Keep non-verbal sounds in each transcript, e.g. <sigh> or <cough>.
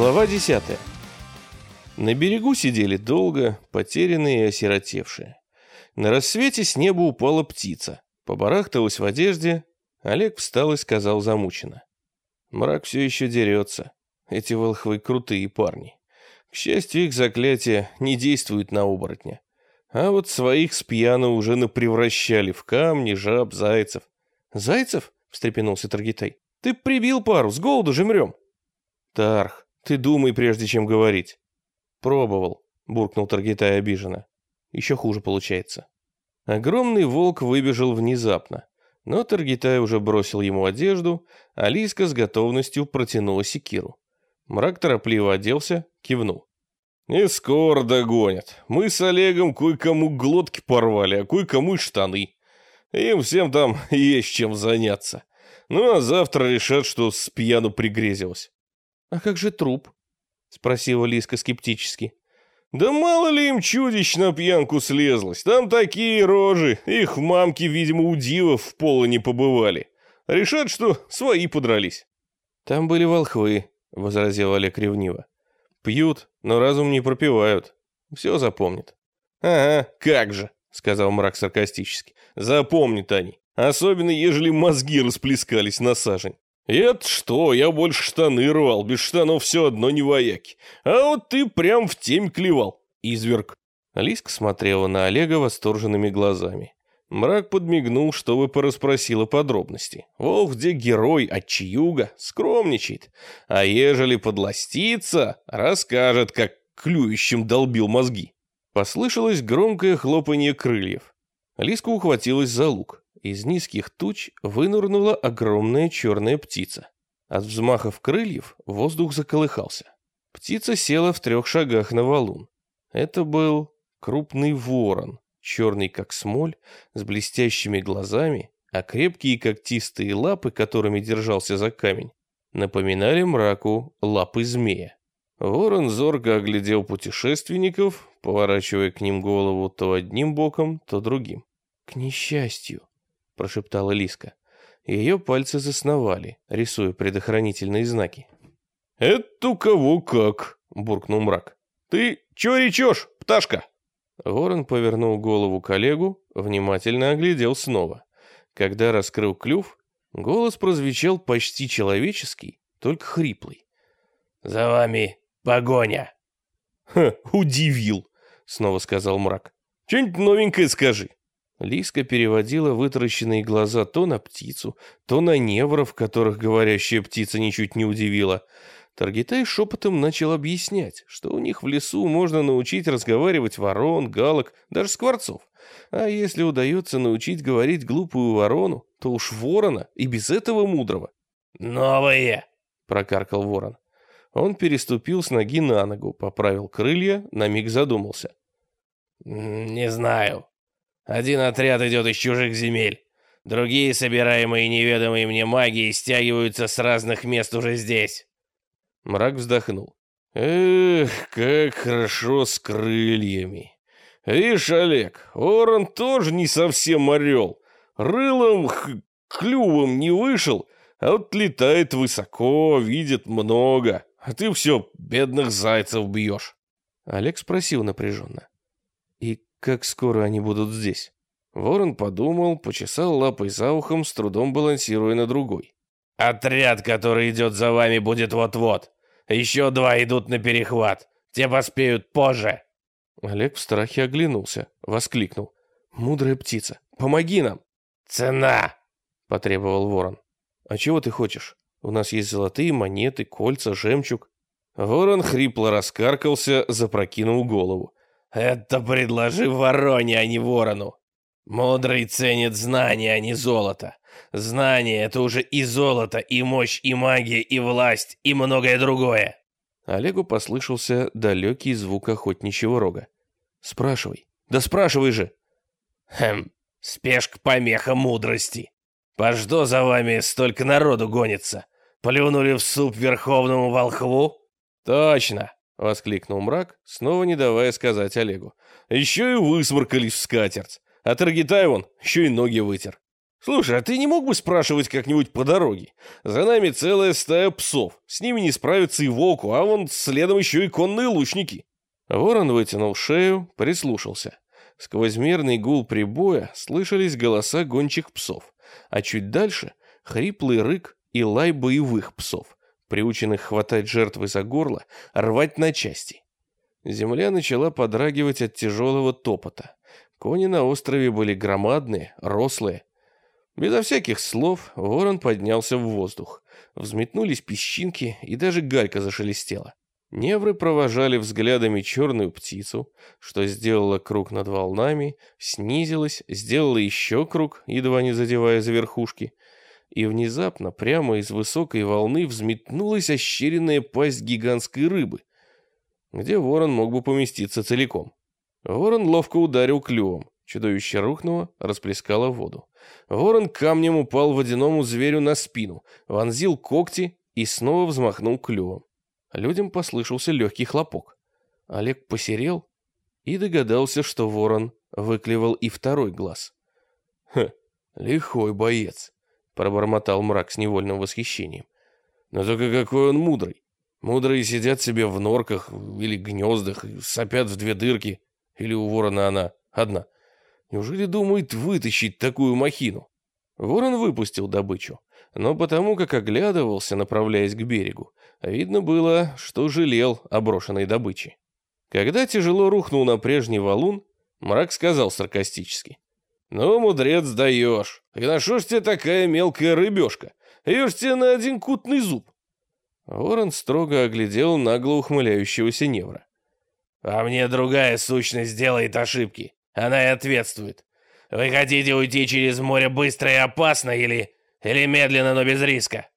Глава 10. На берегу сидели долго, потерянные и осиротевшие. На рассвете с неба упала птица. Побарахталась в одежде. Олег встал и сказал замученно. Мрак все еще дерется. Эти волхвы крутые парни. К счастью, их заклятие не действует на оборотня. А вот своих с пьяну уже напревращали в камни, жаб, зайцев. «Зайцев?» — встрепенулся Таргитай. «Ты прибил пару, с голоду же мрем». «Тарх, ты думай, прежде чем говорить». «Пробовал», — буркнул Таргитай обиженно. «Еще хуже получается». Огромный волк выбежал внезапно, но Таргитай уже бросил ему одежду, а Лиска с готовностью протянула секиру. Мрак торопливо оделся, кивнул. «Не скоро догонят. Мы с Олегом кое-кому глотки порвали, а кое-кому и штаны. Им всем там <laughs> есть чем заняться. Ну, а завтра решат, что с пьяну пригрезилось». «А как же труп?» — спросила Лиска скептически. «Да мало ли им чудищ на пьянку слезлось. Там такие рожи. Их мамки, видимо, у дивов в поло не побывали. Решат, что свои подрались». «Там были волхвы», — возразил Олег ревниво. «Пьют, но разум не пропивают. Все запомнят». «Ага, как же», — сказал мрак саркастически. «Запомнят они. Особенно, ежели мозги расплескались на сажень. «Это что, я больше штаны рвал, без штанов все одно не вояки. А вот ты прям в темь клевал, изверг». Алиска смотрела на Олега восторженными глазами. Мрак подмигнул, чтобы порасспросила подробности. Волк где герой от чьюга, скромничает. А ежели подластится, расскажет, как клюющим долбил мозги. Послышалось громкое хлопанье крыльев. Алиска ухватилась за лук. Из низких туч вынырнула огромная черная птица. От взмахов крыльев воздух заколыхался. Птица села в трех шагах на валун. Это был крупный ворон, черный как смоль, с блестящими глазами, а крепкие когтистые лапы, которыми держался за камень, напоминали мраку лапы змея. Ворон зорко оглядел путешественников, поворачивая к ним голову то одним боком, то другим. «К несчастью», прошептала Лиска. Ее пальцы засновали, рисуя предохранительные знаки. «Это у кого как?» – буркнул мрак. «Ты чё речешь, пташка?» Ворон повернул голову коллегу, внимательно оглядел снова. Когда раскрыл клюв, голос прозвучал почти человеческий, только хриплый. «За вами погоня!» «Ха, удивил!» — снова сказал мрак. «Что-нибудь новенькое скажи!» Лиска переводила вытаращенные глаза то на птицу, то на невров, которых говорящая птица ничуть не удивила. Таргитай шепотом начал объяснять, что у них в лесу можно научить разговаривать ворон, галок, даже скворцов. А если удается научить говорить глупую ворону, то уж ворона и без этого мудрого. «Новые!» — прокаркал ворон. Он переступил с ноги на ногу, поправил крылья, на миг задумался. «Не знаю. Один отряд идет из чужих земель. Другие, собираемые неведомые мне магией, стягиваются с разных мест уже здесь. Мрак вздохнул. Эх, как хорошо с крыльями. Видишь, Олег, Оран тоже не совсем орел. Рылом, клювом не вышел, а вот летает высоко, видит много. А ты все бедных зайцев бьешь. Олег спросил напряженно. И как скоро они будут здесь? Ворон подумал, почесал лапой за ухом, с трудом балансируя на другой. «Отряд, который идет за вами, будет вот-вот. Еще два идут на перехват. Те поспеют позже». Олег в страхе оглянулся, воскликнул. «Мудрая птица, помоги нам!» «Цена!» — потребовал ворон. «А чего ты хочешь? У нас есть золотые монеты, кольца, жемчуг». Ворон хрипло раскаркался, запрокинул голову. Это предложи вороне, а не ворону. Мудрый ценит знания, а не золото. Знание — это уже и золото, и мощь, и магия, и власть, и многое другое. Олегу послышался далекий звук охотничьего рога. «Спрашивай. Да спрашивай же!» «Хм, спешка помеха мудрости. По что за вами столько народу гонится? Плюнули в суп верховному волхву?» «Точно!» — воскликнул мрак, снова не давая сказать Олегу. «Еще и высморкались в скатерть, а Таргитай вон еще и ноги вытер». Слушай, а ты не мог бы спрашивать как-нибудь по дороге? За нами целая стая псов. С ними не справится и волку, а вон следом еще и конные лучники. Ворон вытянул шею, прислушался. Сквозь мирный гул прибоя слышались голоса гончих псов, а чуть дальше — хриплый рык и лай боевых псов, приученных хватать жертвы за горло, рвать на части. Земля начала подрагивать от тяжелого топота. Кони на острове были громадные, рослые. Безо всяких слов ворон поднялся в воздух. Взметнулись песчинки, и даже галька зашелестела. Невры провожали взглядами черную птицу, что сделала круг над волнами, снизилась, сделала еще круг, едва не задевая за верхушки, и внезапно прямо из высокой волны взметнулась ощеренная пасть гигантской рыбы, где ворон мог бы поместиться целиком. Ворон ловко ударил клювом, чудовище рухнуло, расплескало воду. Ворон камнем упал водяному зверю на спину, вонзил когти и снова взмахнул клювом. Людям послышался легкий хлопок. Олег посерел и догадался, что ворон выклевал и второй глаз. «Хм, лихой боец», — пробормотал мрак с невольным восхищением. «Но только какой он мудрый. Мудрые сидят себе в норках или гнездах, сопят в две дырки, или у ворона она одна. Неужели думает вытащить такую махину?» Ворон выпустил добычу, но потому как оглядывался, направляясь к берегу, Видно было, что жалел о брошенной добыче. Когда тяжело рухнул на прежний валун, мрак сказал саркастически. «Ну, мудрец, даешь. И на что ж тебе такая мелкая рыбешка? Ешь тебе на один кутный зуб». Ворон строго оглядел нагло ухмыляющегося невра. «А мне другая сущность делает ошибки. Она и ответствует. Вы хотите уйти через море быстро и опасно или... или медленно, но без риска?»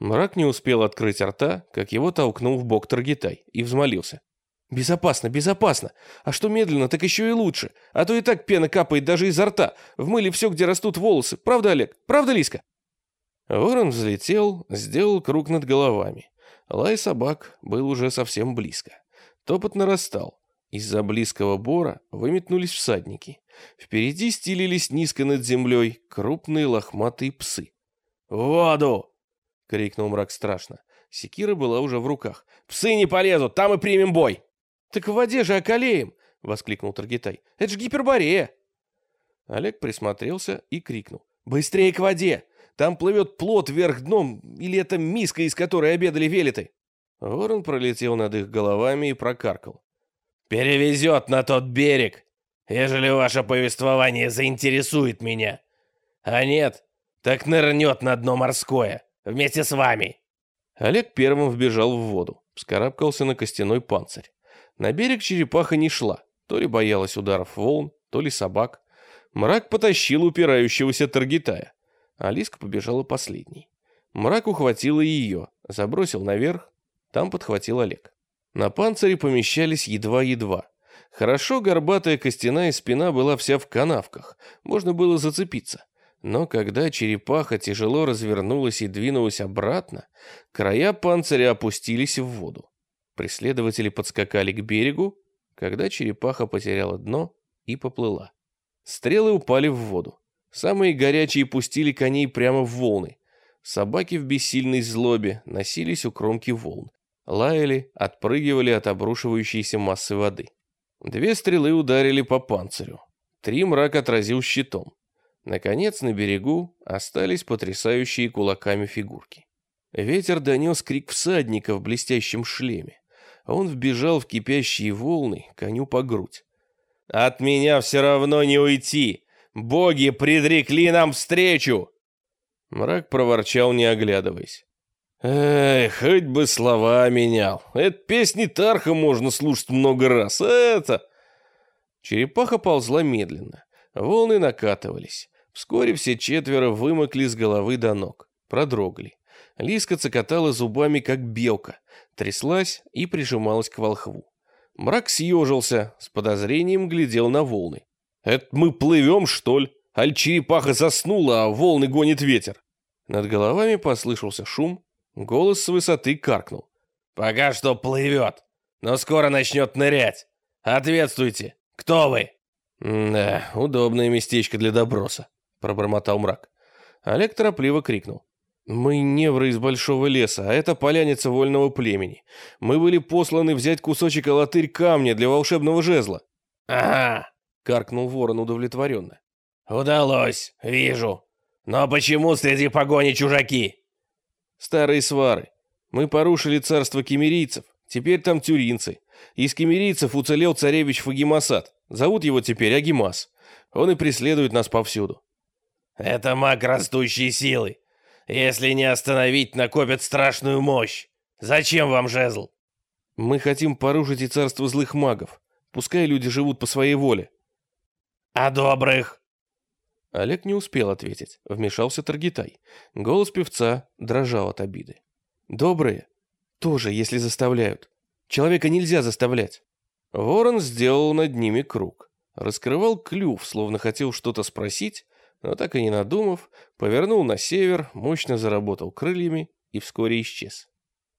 Мрак не успел открыть рта, как его толкнул в бок Таргитай и взмолился. «Безопасно, безопасно! А что медленно, так еще и лучше. А то и так пена капает даже изо рта. В мыле все, где растут волосы. Правда, Олег? Правда, Лиска?» Ворон взлетел, сделал круг над головами. Лай собак был уже совсем близко. Топот нарастал. Из-за близкого бора выметнулись всадники. Впереди стелились низко над землей крупные лохматые псы. «В воду!» — крикнул мрак страшно. Секира была уже в руках. «Псы не полезут, там и примем бой!» «Так в воде же околеем!» — воскликнул Таргитай. «Это же гиперборея!» Олег присмотрелся и крикнул. «Быстрее к воде! Там плывет плот вверх дном, или это миска, из которой обедали велеты!» Ворон пролетел над их головами и прокаркал. «Перевезет на тот берег, ежели ваше повествование заинтересует меня. А нет, так нырнет на дно морское. Вместе с вами!» Олег первым вбежал в воду, вскарабкался на костяной панцирь. На берег черепаха не шла, то ли боялась ударов волн, то ли собак. Мрак потащил упирающегося Таргитая. Алиска побежала последней. Мрак ухватила ее, забросил наверх, там подхватил Олег. На панцире помещались едва-едва. Хорошо горбатая костяная спина была вся в канавках, можно было зацепиться. Но когда черепаха тяжело развернулась и двинулась обратно, края панциря опустились в воду. Преследователи подскакали к берегу, когда черепаха потеряла дно и поплыла. Стрелы упали в воду. Самые горячие пустили коней прямо в волны. Собаки в бессильной злобе носились у кромки волн. Лаяли, отпрыгивали от обрушивающейся массы воды. Две стрелы ударили по панцирю. Три мрак отразил щитом. Наконец на берегу остались потрясающие кулаками фигурки. Ветер донес крик всадника в блестящем шлеме. Он вбежал в кипящие волны коню по грудь. «От меня все равно не уйти! Боги предрекли нам встречу!» Мрак проворчал, не оглядываясь. «Эй, хоть бы слова менял. Это песни Тарха можно слушать много раз, это...» Черепаха ползла медленно. Волны накатывались. Вскоре все четверо вымокли с головы до ног, продрогли. Лиска цокотала зубами, как белка, тряслась и прижималась к волхву. Мрак съежился, с подозрением глядел на волны. «Это мы плывем, что ли? Аль черепаха заснула, а волны гонит ветер?» Над головами послышался шум, голос с высоты каркнул. «Пока что плывет, но скоро начнет нырять. Ответствуйте, кто вы?» «Да, удобное местечко для доброса», пробормотал мрак. Олег торопливо крикнул. «Мы невры из большого леса, а это поляница вольного племени. Мы были посланы взять кусочек алатырь камня для волшебного жезла». «Ага», — каркнул ворон удовлетворенно. «Удалось, вижу. Но почему среди погони чужаки?» «Старые свары. Мы порушили царство кемерийцев, теперь там тюринцы. Из кемерийцев уцелел царевич Фагимасад. Зовут его теперь Агимас. Он и преследует нас повсюду». «Это маг растущей силы. Если не остановить, накопят страшную мощь. Зачем вам жезл?» «Мы хотим порушить и царство злых магов. Пускай люди живут по своей воле». «А добрых?» Олег не успел ответить. Вмешался Таргитай. Голос певца дрожал от обиды. «Добрые? Тоже, если заставляют. Человека нельзя заставлять». Ворон сделал над ними круг. Раскрывал клюв, словно хотел что-то спросить, но так и не надумав, повернул на север, мощно заработал крыльями и вскоре исчез.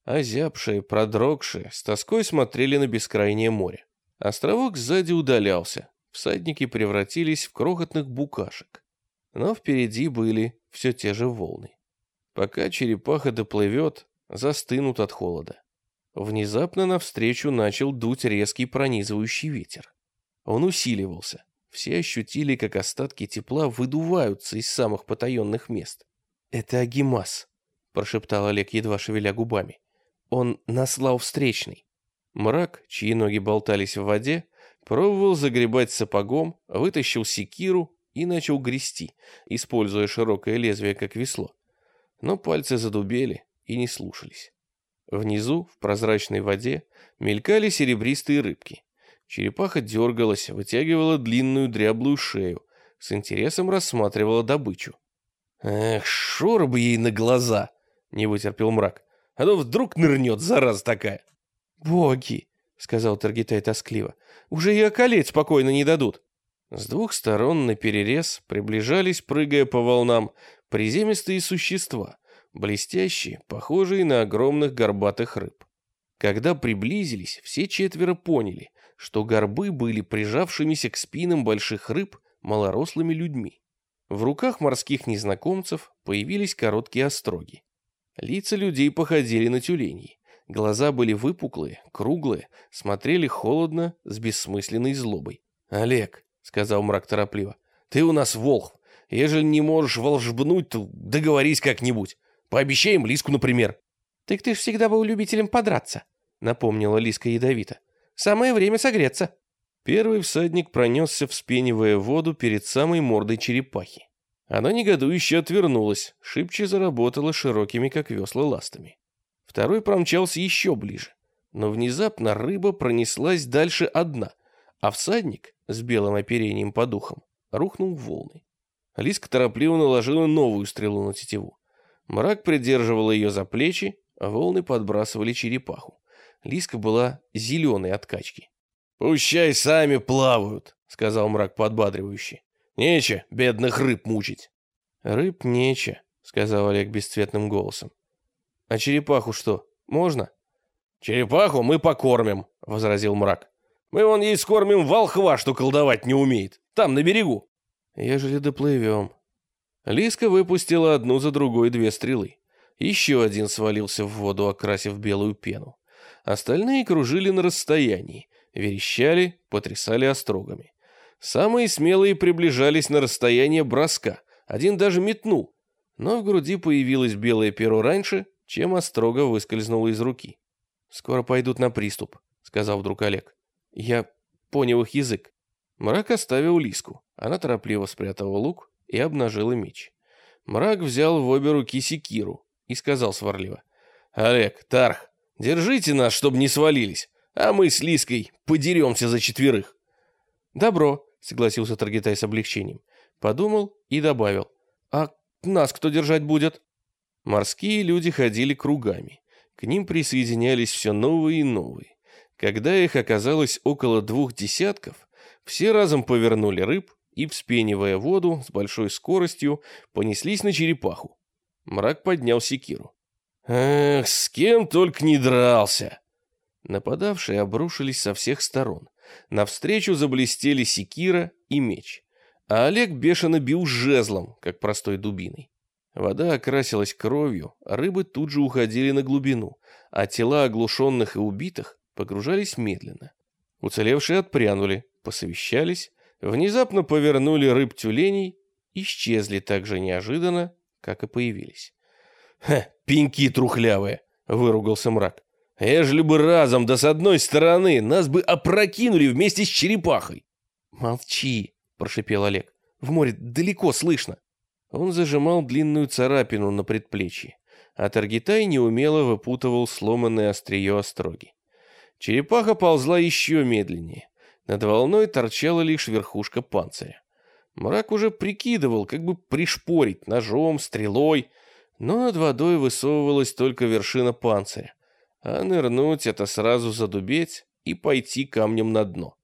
Озябшие, продрогшие, с тоской смотрели на бескрайнее море. Островок сзади удалялся, всадники превратились в крохотных букашек. Но впереди были все те же волны. Пока черепаха доплывет, застынут от холода. Внезапно навстречу начал дуть резкий пронизывающий ветер. Он усиливался, все ощутили, как остатки тепла выдуваются из самых потаенных мест. «Это Агимас», — прошептал Олег, едва шевеля губами. «Он наслал встречный». Мрак, чьи ноги болтались в воде, пробовал загребать сапогом, вытащил секиру и начал грести, используя широкое лезвие как весло. Но пальцы задубели и не слушались. Внизу, в прозрачной воде, мелькали серебристые рыбки. Черепаха дергалась, вытягивала длинную дряблую шею, с интересом рассматривала добычу. «Эх, шор бы ей на глаза!» — не вытерпел мрак. «А то вдруг нырнет, зараза такая!» «Боги!» — сказал Таргитай тоскливо. «Уже и околеть спокойно не дадут!» С двух сторон на перерез приближались, прыгая по волнам, приземистые существа, блестящие, похожие на огромных горбатых рыб. Когда приблизились, все четверо поняли, что горбы были прижавшимися к спинам больших рыб малорослыми людьми. В руках морских незнакомцев появились короткие остроги. Лица людей походили на тюленей. Глаза были выпуклые, круглые, смотрели холодно, с бессмысленной злобой. «Олег», — сказал мрак торопливо, — «ты у нас волхв. Ежели не можешь волжбнуть, то договорись как-нибудь. Пообещаем Лиску, например». «Так ты ж всегда был любителем подраться», — напомнила Лиска ядовито. Самое время согреться». Первый всадник пронесся, вспенивая воду перед самой мордой черепахи. Она негодующе отвернулась, шибче заработала широкими, как весла, ластами. Второй промчался еще ближе, но внезапно рыба пронеслась дальше одна, а всадник с белым оперением по духам рухнул в волны. Лиска торопливо наложила новую стрелу на тетиву. Мрак придерживал ее за плечи, а волны подбрасывали черепаху. Лиска была зеленой от качки. «Пущай сами плавают», — сказал мрак подбадривающе. «Нече бедных рыб мучить». «Рыб нече», — сказал Олег бесцветным голосом. «А черепаху что, можно?» «Черепаху мы покормим», — возразил мрак. «Мы вон ей скормим волхва, что колдовать не умеет. Там, на берегу». «Ежели доплывем». Лиска выпустила одну за другой две стрелы. Еще один свалился в воду, окрасив белую пену. Остальные кружили на расстоянии, верещали, потрясали острогами. Самые смелые приближались на расстояние броска, один даже метнул, но в груди появилось белое перо раньше, чем острога выскользнула из руки. «Скоро пойдут на приступ», — сказал вдруг Олег. «Я понял их язык». Мрак оставил Лиску. Она торопливо спрятала лук и обнажила меч. Мрак взял в обе руки секиру и сказал сварливо. «Олег, Тарх, Держите нас, чтобы не свалились, а мы с Лиской подеремся за четверых». «Добро», — согласился Таргитай с облегчением. Подумал и добавил. «А нас кто держать будет?» Морские люди ходили кругами. К ним присоединялись все новые и новые. Когда их оказалось около двух десятков, все разом повернули рыб и, вспенивая воду с большой скоростью, понеслись на черепаху. Мрак поднял секиру. Эх, с кем только не дрался. Нападавшие обрушились со всех сторон. Навстречу заблестели секира и меч. а Олег бешено бил жезлом, как простой дубиной. Вода окрасилась кровью, рыбы тут же уходили на глубину, а тела оглушенных и убитых погружались медленно. Уцелевшие отпрянули, посовещались, внезапно повернули рыб тюленей, исчезли так же неожиданно, как и появились. «Ха, пеньки трухлявые!» — выругался мрак. «Ежели бы разом, да с одной стороны, нас бы опрокинули вместе с черепахой!» «Молчи!» — прошипел Олег. «В море далеко слышно!» Он зажимал длинную царапину на предплечье, а Таргитай неумело выпутывал сломанное острие остроги. Черепаха ползла еще медленнее. Над волной торчала лишь верхушка панциря. Мрак уже прикидывал, как бы пришпорить ножом, стрелой, но над водой высовывалась только вершина панциря, а нырнуть — это сразу задубеть и пойти камнем на дно.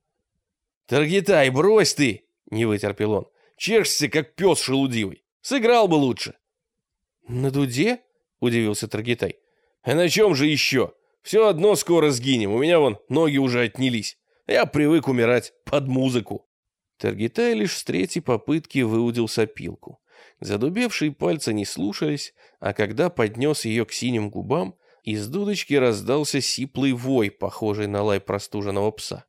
«Таргитай, брось ты!» — не вытерпел он. «Чешешься, как пес шелудивый. Сыграл бы лучше». «На дуде?» — удивился Таргитай. «А на чем же еще? Все одно скоро сгинем, у меня вон ноги уже отнялись. Я привык умирать под музыку». Таргитай лишь с третьей попытки выудил сопилку. Задубевшие пальцы не слушались, а когда поднес ее к синим губам, из дудочки раздался сиплый вой, похожий на лай простуженного пса.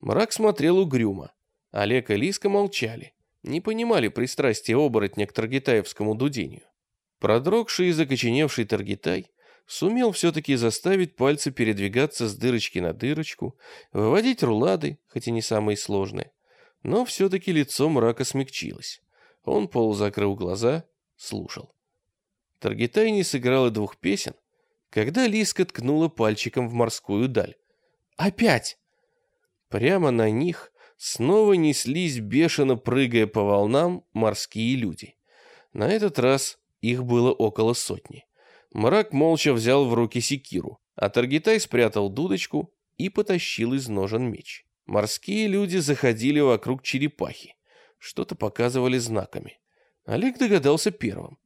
Мрак смотрел угрюмо. Олег и Лиска молчали, не понимали пристрастия оборотня к таргитаевскому дудению. Продрогший и закоченевший таргитай сумел все-таки заставить пальцы передвигаться с дырочки на дырочку, выводить рулады, хоть и не самые сложные, но все-таки лицо мрака смягчилось. Он полузакрыл глаза, слушал. Таргитай не сыграл и двух песен, когда Лиска ткнула пальчиком в морскую даль. «Опять!» Прямо на них снова неслись, бешено прыгая по волнам, морские люди. На этот раз их было около сотни. Мрак молча взял в руки секиру, а Таргитай спрятал дудочку и потащил из ножен меч. Морские люди заходили вокруг черепахи, что-то показывали знаками. Олег догадался первым.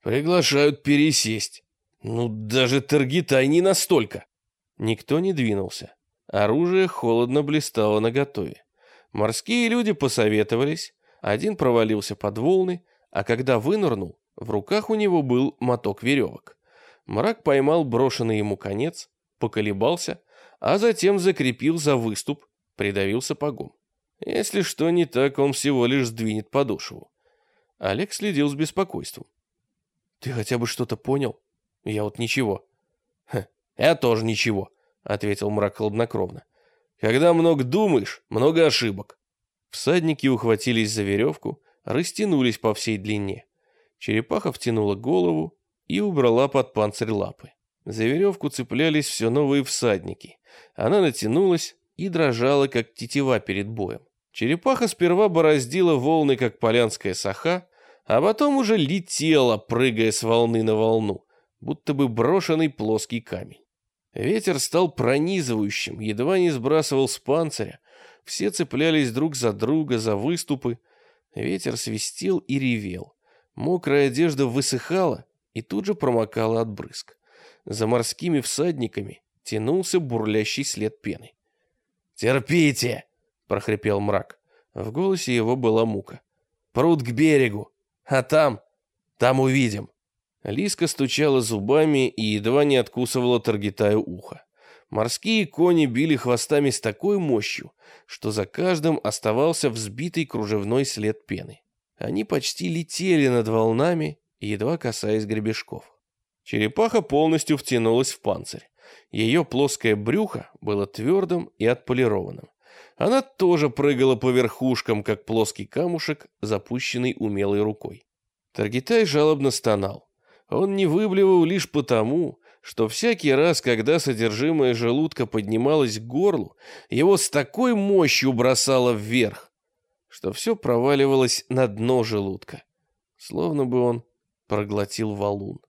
«Приглашают пересесть. Ну, даже Таргитай не настолько!» Никто не двинулся. Оружие холодно блистало наготове. Морские люди посоветовались, один провалился под волны, а когда вынырнул, в руках у него был моток веревок. Мрак поймал брошенный ему конец, поколебался, а затем закрепил за выступ, придавил сапогом. Если что не так, он всего лишь сдвинет подошву. Олег следил с беспокойством. «Ты хотя бы что-то понял? Я вот ничего». «Ха, я тоже ничего», — ответил мрак хладнокровно. «Когда много думаешь, много ошибок». Всадники ухватились за веревку, растянулись по всей длине. Черепаха втянула голову и убрала под панцирь лапы. За веревку цеплялись все новые всадники. Она натянулась и дрожала, как тетива перед боем. Черепаха сперва бороздила волны, как полянская саха, а потом уже летела, прыгая с волны на волну, будто бы брошенный плоский камень. Ветер стал пронизывающим, едва не сбрасывал с панциря. Все цеплялись друг за друга, за выступы. Ветер свистел и ревел. Мокрая одежда высыхала и тут же промокала от брызг. За морскими всадниками тянулся бурлящий след пены. «Терпите!» — прохрипел мрак. В голосе его была мука. «Пруд к берегу, а там, там увидим». Лиска стучала зубами и едва не откусывала Таргитаю ухо. Морские кони били хвостами с такой мощью, что за каждым оставался взбитый кружевной след пены. Они почти летели над волнами, едва касаясь гребешков. Черепаха полностью втянулась в панцирь. Ее плоское брюхо было твердым и отполированным. Она тоже прыгала по верхушкам, как плоский камушек, запущенный умелой рукой. Таргитай жалобно стонал. Он не выблевал лишь потому, что всякий раз, когда содержимое желудка поднималось к горлу, его с такой мощью бросало вверх, что все проваливалось на дно желудка, словно бы он проглотил валун.